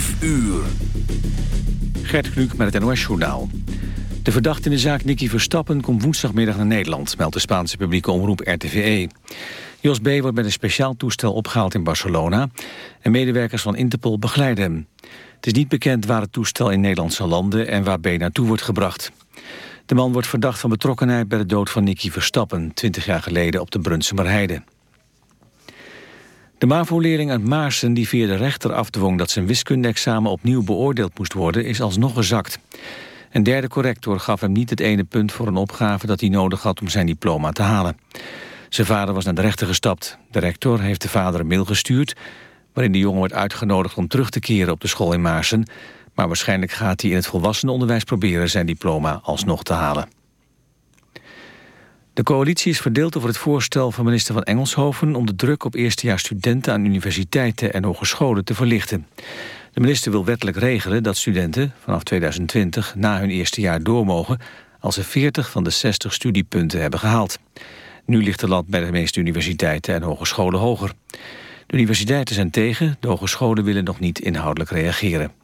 5 uur. Gert Kluk met het NOS-journaal. De verdachte in de zaak Nicky Verstappen komt woensdagmiddag naar Nederland... meldt de Spaanse publieke omroep RTVE. Jos B. wordt met een speciaal toestel opgehaald in Barcelona... en medewerkers van Interpol begeleiden hem. Het is niet bekend waar het toestel in Nederland zal landen... en waar B. naartoe wordt gebracht. De man wordt verdacht van betrokkenheid bij de dood van Nicky Verstappen... 20 jaar geleden op de Brunsumerheide. De MAVO-leerling uit Maarsen die via de rechter afdwong... dat zijn wiskundeexamen opnieuw beoordeeld moest worden... is alsnog gezakt. Een derde corrector gaf hem niet het ene punt voor een opgave... dat hij nodig had om zijn diploma te halen. Zijn vader was naar de rechter gestapt. De rector heeft de vader een mail gestuurd... waarin de jongen wordt uitgenodigd om terug te keren op de school in Maarsen... maar waarschijnlijk gaat hij in het volwassenenonderwijs proberen... zijn diploma alsnog te halen. De coalitie is verdeeld over het voorstel van minister van Engelshoven... om de druk op eerstejaarsstudenten aan universiteiten en hogescholen te verlichten. De minister wil wettelijk regelen dat studenten vanaf 2020 na hun eerste jaar door mogen... als ze 40 van de 60 studiepunten hebben gehaald. Nu ligt de land bij de meeste universiteiten en hogescholen hoger. De universiteiten zijn tegen, de hogescholen willen nog niet inhoudelijk reageren.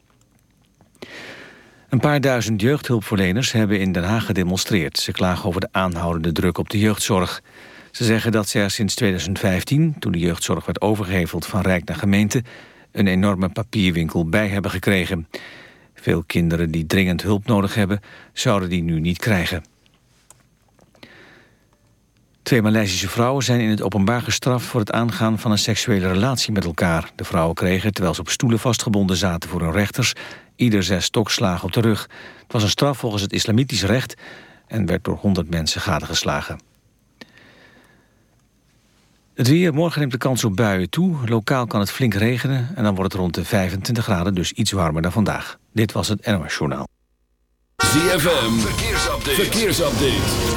Een paar duizend jeugdhulpverleners hebben in Den Haag gedemonstreerd. Ze klagen over de aanhoudende druk op de jeugdzorg. Ze zeggen dat ze er sinds 2015, toen de jeugdzorg werd overgeheveld van Rijk naar gemeente, een enorme papierwinkel bij hebben gekregen. Veel kinderen die dringend hulp nodig hebben, zouden die nu niet krijgen. Twee Maleisische vrouwen zijn in het openbaar gestraft... voor het aangaan van een seksuele relatie met elkaar. De vrouwen kregen, terwijl ze op stoelen vastgebonden zaten voor hun rechters... ieder zes stokslagen op de rug. Het was een straf volgens het islamitisch recht... en werd door honderd mensen gadegeslagen. Het weer, morgen neemt de kans op buien toe. Lokaal kan het flink regenen en dan wordt het rond de 25 graden... dus iets warmer dan vandaag. Dit was het NOS Journaal. ZFM, verkeersupdate. verkeersupdate.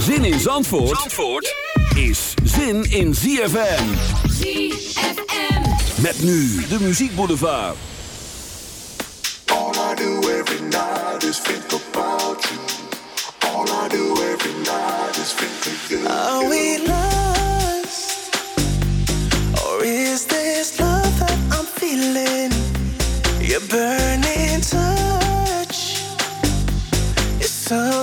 Zin in Zandvoort, Zandvoort is zin in ZFM. ZFM. Met nu de Muziek Boulevard. All I do every night is think about you. All I do every night is think of you. Are we lost? Or is this love that I'm feeling? Your burning touch is something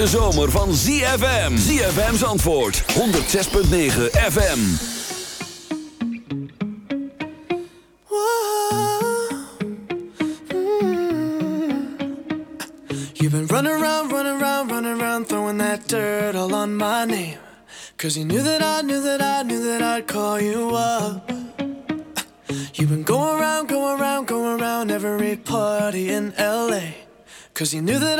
hete zomer van ZFM. ZFM's antwoord. 106.9 FM. You've been running around, running around, running around, throwing that dirt all on my name. Cause you knew that I knew that I knew that I'd call you up. You've been going around, going around, going around every party in LA. Cause you knew that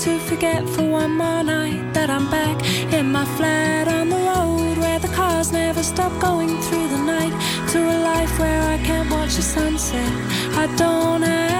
to forget for one more night that I'm back in my flat on the road where the cars never stop going through the night. To a life where I can't watch the sunset. I don't have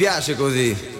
piace così.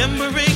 remembering.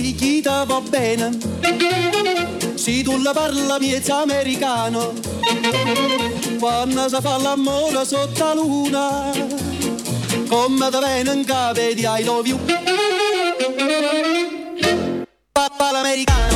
picchita va bene, se tu la parla miezza americano, quando si fa l'amore sotto la luna, come da venga vedi I love you. Papà l'americano.